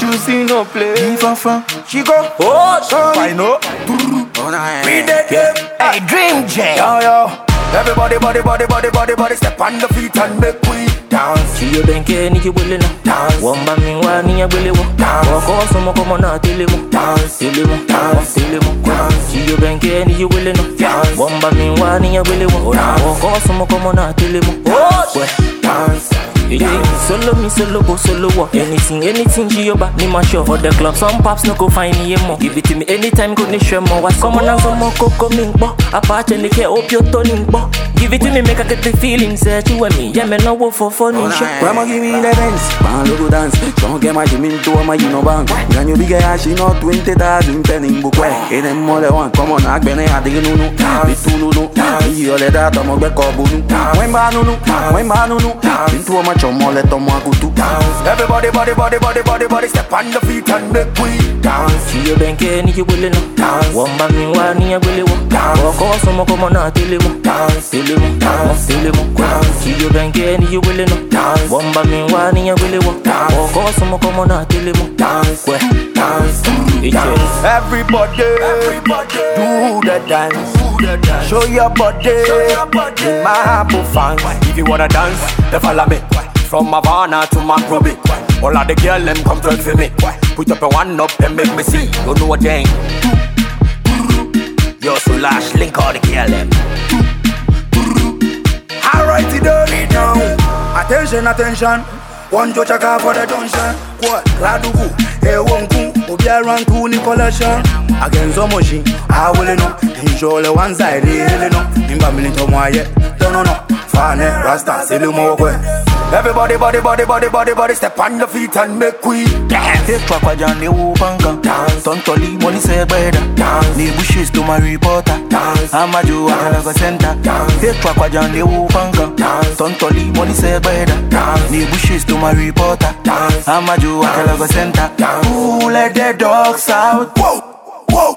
Juicy no play. Ifafan, She go. Oh, I know. we dead game. Hey, Dream J. Yo, yo. Everybody, body, body, body, body, body, step on the feet and make we dance. Siyo benke nikibwele na Dance. Wamba miwa niyabwele wo Dance. Wako somo komo na tele mo Dance. Tele mo Dance. Tele mo Dance. Siyo benke nikibwele na Dance. Wamba miwa niyabwele wo Dance. Wako somo komo na tele mo Dance. Yeah, solo me solo go solo walk. Anything, anything G-Yoba, ni ma show. For the club, some pops no go find me more. Give it to me anytime, go ni share more. What's common and some more coco ming bo. Apache ni ke op your toning bo Give it to me, make I get the feeling Say you and me, yeah me no wo for funny shit Grandma give me the Benz, man look dance. Don't get my Jimmy to my you know bang. Can you big ass, she not twenty thousand penny book. It ain't more than one. Come on, I been a dig no no. Be two no no. You let that I'm a back up no. When man no no, when man no no. Into a on more let them go to. Everybody, body, body, body, body, body, step on the feet and make we dance. Siyo benke nikibwele na Dance. Wamba miwa niyabwele wo Dance. Wako somo komo na tele mo Dance. Tele mo Dance. Tele mo Dance. Siyo benke nikibwele na Dance. Wamba miwa niyabwele wo Dance. Wako somo komo na tele mo Dance. Kwe Dance. Dance. Everybody, everybody, do the dance. Do the dance. Show your body, Show your body. in my Apple fans. If you wanna dance, then follow me. From Havana to Macrobi. All of the girls them come to for me. Put up a one up and make me see. You know what thing? Yo, so lash, link all the girl them. Alright, don't need now. Attention, attention. One to check out for the junction. What? Ladugu, hey, one coon, Obiaran to Nicolation. Against Omoshi, I will know. Enjoy the one side, really know. In Bamilin to Moye, don't know. Fane, Rasta, Everybody, body, body, body, body, body, step on the feet and make we dance. Take track kwa jani upanga Dance. Tontoli money say better Dance. Ni bushes to my reporter Dance. Amaju akalaga center Dance. Take track kwa jani upanga Dance. Tontoli money say better Dance. Ni bushes to my reporter Dance. Amaju akalaga center Dance. Ooh let the dogs out Whoa, whoa,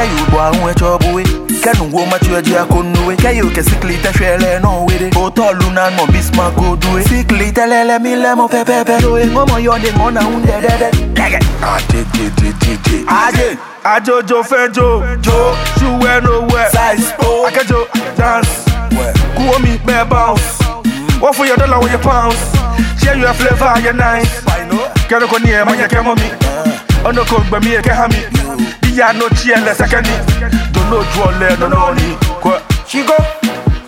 whoa, whoa. Kayu bo anwe chobuwe Kanu wo machu eji akonuwe Kayu ke sikli te shwele no wede Oto luna mo bisma go duwe Sikli te lele mi e ngomo yonde ngona unde dede Aje je je je je Aje, ajojo fejo, jo, ṣuwẹ́ no wẹ̀. Size oh Akẹ́jọ dance, kú omi bẹ́ẹ̀ bounce. Wọ́n fún yẹ dọ́là wọ́n yẹ pounds. Ṣé yóò flavour yẹ nice? Kẹ́nu kò ní ẹ̀ máa yẹ kẹ́ mọ́ mi. Ọ̀nà kò gbẹ̀mí ẹ̀ kẹ́ há mi. Ìyá no tí ẹ lẹ́sẹ̀ kẹ́ni. Dòdò ojú ọ̀lẹ́ lọ́nà ni. She go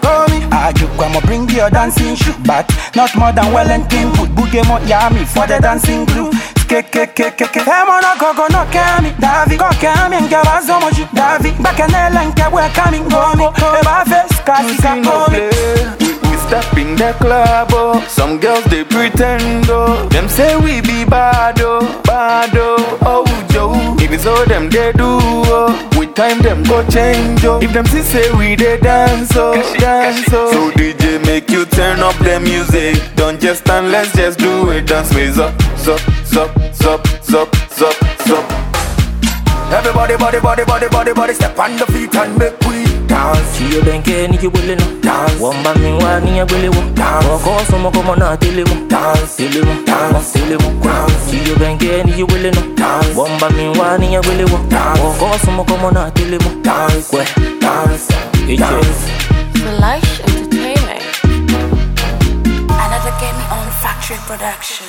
Call me. I'ma bring your dancing shoe. Back Not more than well and clean. Put boogie mo yami for the dancing glue Ske ke ke ke ke. Emo no koko no kemi Davi Ko kemi nke bazo moji Davi Bakenele nke we coming gomi Eba face kasi ka no komi play. We, we step in the club, oh. Some girls they pretend, oh. Them say we be bad, oh, bad, oh, oh, Joe. If it's all them they do, oh. With time them go change, oh. If them see say we they dance, oh, dance, oh. So DJ make you turn up the music. Don't just stand, let's just do it. Dance me up, up, up, up, up, up, up. Everybody, body, body, body, body, body, step on the feet and make we dance. Siyo benke nikibwele na Dance. Wamba miwa niyabwele wo Dance. Wako somo komo na tele mo Dance. Tele mo Dance. Tele mo Dance. Siyo benke nikibwele na Dance. Wamba miwa niyabwele wo Dance. Wako somo komo na tele mo Dance, Kwe dance, Iche. dance. Flash Entertainment. Another Game On Factory Production.